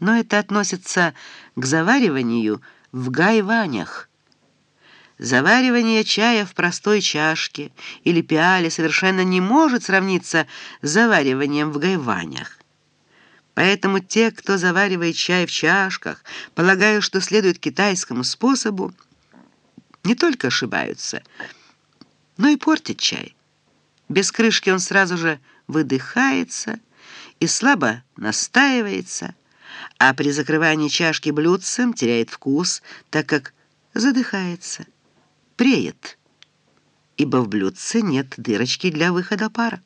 но это относится к завариванию в гайванях. Заваривание чая в простой чашке или пиале совершенно не может сравниться с завариванием в гайванях. Поэтому те, кто заваривает чай в чашках, полагая, что следует китайскому способу, не только ошибаются, но и портят чай. Без крышки он сразу же выдыхается и слабо настаивается, а при закрывании чашки блюдцем теряет вкус, так как задыхается, преет, ибо в блюдце нет дырочки для выхода пара.